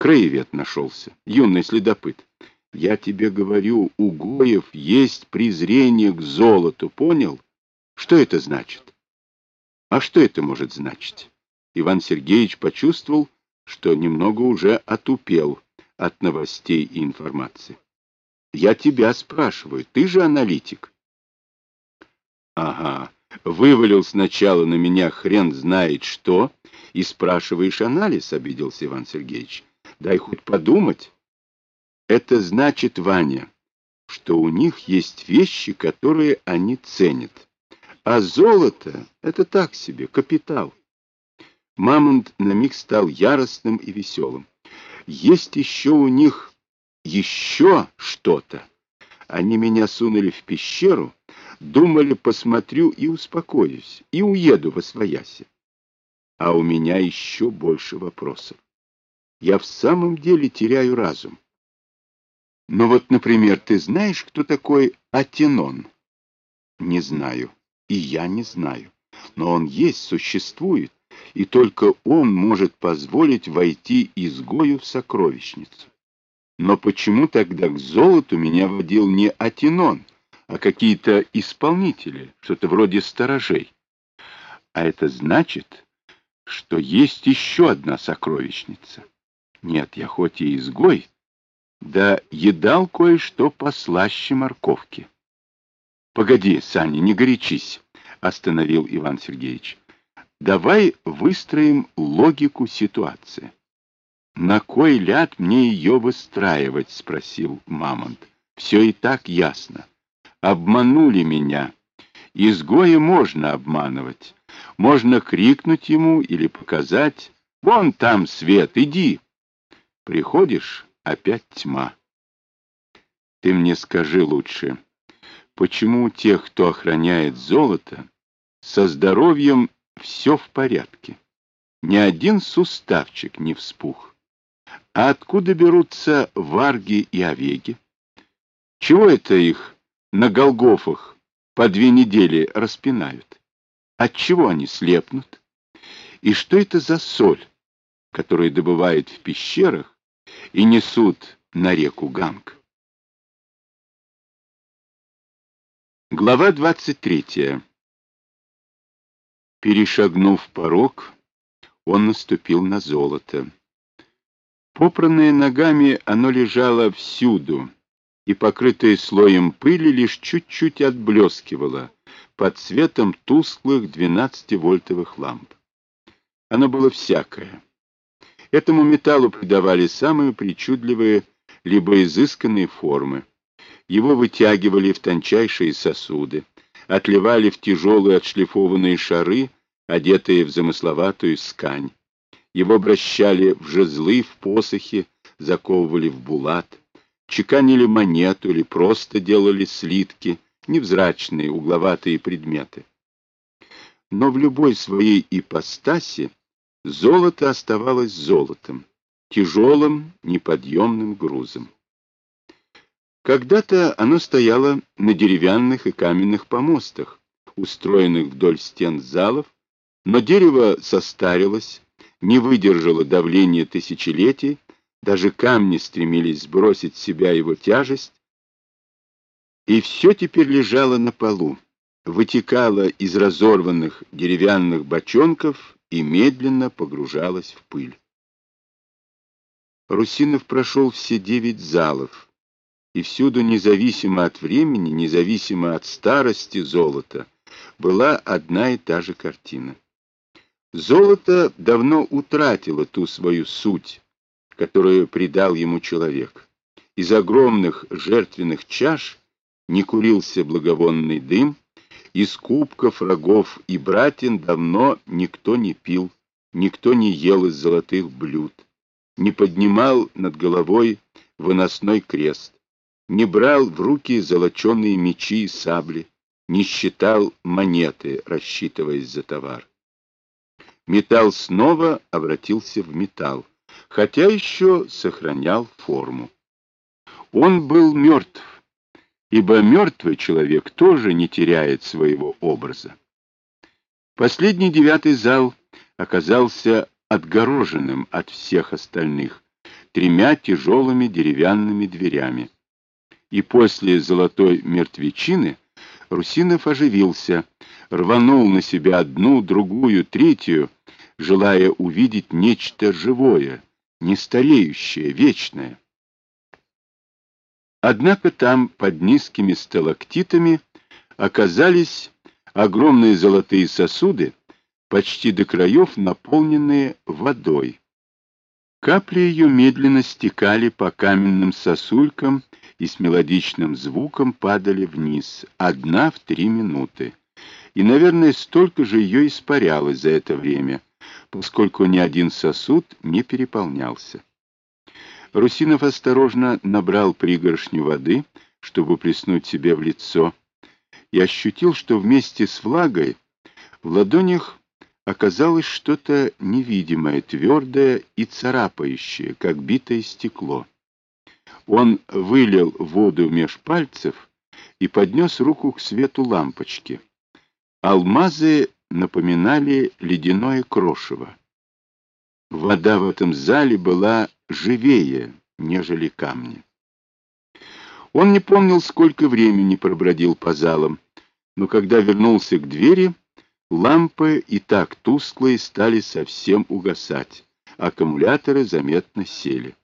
Краевед нашелся, юный следопыт. Я тебе говорю, у Гоев есть презрение к золоту, понял? Что это значит? А что это может значить? Иван Сергеевич почувствовал, что немного уже отупел от новостей и информации. Я тебя спрашиваю, ты же аналитик. Ага, вывалил сначала на меня хрен знает что, и спрашиваешь анализ, обиделся Иван Сергеевич. Дай хоть подумать. Это значит, Ваня, что у них есть вещи, которые они ценят. А золото — это так себе, капитал. Мамонт на миг стал яростным и веселым. Есть еще у них еще что-то. Они меня сунули в пещеру, думали, посмотрю и успокоюсь, и уеду во свояси. А у меня еще больше вопросов. Я в самом деле теряю разум. Ну вот, например, ты знаешь, кто такой Атенон? Не знаю. И я не знаю. Но он есть, существует, и только он может позволить войти изгою в сокровищницу. Но почему тогда к золоту меня водил не Атенон, а какие-то исполнители, что-то вроде сторожей? А это значит, что есть еще одна сокровищница. Нет, я хоть и изгой, да едал кое-что послаще морковки. — Погоди, Саня, не горячись, — остановил Иван Сергеевич. — Давай выстроим логику ситуации. — На кой ляд мне ее выстраивать? — спросил Мамонт. — Все и так ясно. Обманули меня. Изгоя можно обманывать. Можно крикнуть ему или показать. Вон там свет, иди. Приходишь, опять тьма. Ты мне скажи лучше, почему у тех, кто охраняет золото, со здоровьем все в порядке? Ни один суставчик не вспух. А откуда берутся варги и овеги? Чего это их на Голгофах по две недели распинают? Отчего они слепнут? И что это за соль, которую добывают в пещерах и несут на реку Ганг. Глава 23. Перешагнув порог, он наступил на золото. Попранное ногами, оно лежало всюду, и, покрытое слоем пыли, лишь чуть-чуть отблескивало под светом тусклых 12-вольтовых ламп. Оно было всякое Этому металлу придавали самые причудливые либо изысканные формы. Его вытягивали в тончайшие сосуды, отливали в тяжелые отшлифованные шары, одетые в замысловатую скань. Его обращали в жезлы, в посохи, заковывали в булат, чеканили монету или просто делали слитки, невзрачные угловатые предметы. Но в любой своей ипостаси Золото оставалось золотом, тяжелым, неподъемным грузом. Когда-то оно стояло на деревянных и каменных помостах, устроенных вдоль стен залов, но дерево состарилось, не выдержало давления тысячелетий, даже камни стремились сбросить с себя его тяжесть, и все теперь лежало на полу, вытекало из разорванных деревянных бочонков и медленно погружалась в пыль. Русинов прошел все девять залов, и всюду, независимо от времени, независимо от старости золота, была одна и та же картина. Золото давно утратило ту свою суть, которую придал ему человек. Из огромных жертвенных чаш не курился благовонный дым, из кубков, рогов и братин давно никто не пил, никто не ел из золотых блюд, не поднимал над головой выносной крест, не брал в руки золоченые мечи и сабли, не считал монеты, рассчитываясь за товар. Металл снова обратился в металл, хотя еще сохранял форму. Он был мертв, ибо мертвый человек тоже не теряет своего образа. Последний девятый зал оказался отгороженным от всех остальных, тремя тяжелыми деревянными дверями. И после золотой мертвечины Русинов оживился, рванул на себя одну, другую, третью, желая увидеть нечто живое, нестареющее, вечное. Однако там, под низкими сталактитами, оказались огромные золотые сосуды, почти до краев наполненные водой. Капли ее медленно стекали по каменным сосулькам и с мелодичным звуком падали вниз, одна в три минуты. И, наверное, столько же ее испарялось за это время, поскольку ни один сосуд не переполнялся. Русинов осторожно набрал пригоршню воды, чтобы плеснуть себе в лицо, и ощутил, что вместе с влагой в ладонях оказалось что-то невидимое, твердое и царапающее, как битое стекло. Он вылил воду меж пальцев и поднес руку к свету лампочки. Алмазы напоминали ледяное крошево. Вода в этом зале была живее, нежели камни. Он не помнил, сколько времени пробродил по залам, но когда вернулся к двери, лампы и так тусклые стали совсем угасать, аккумуляторы заметно сели.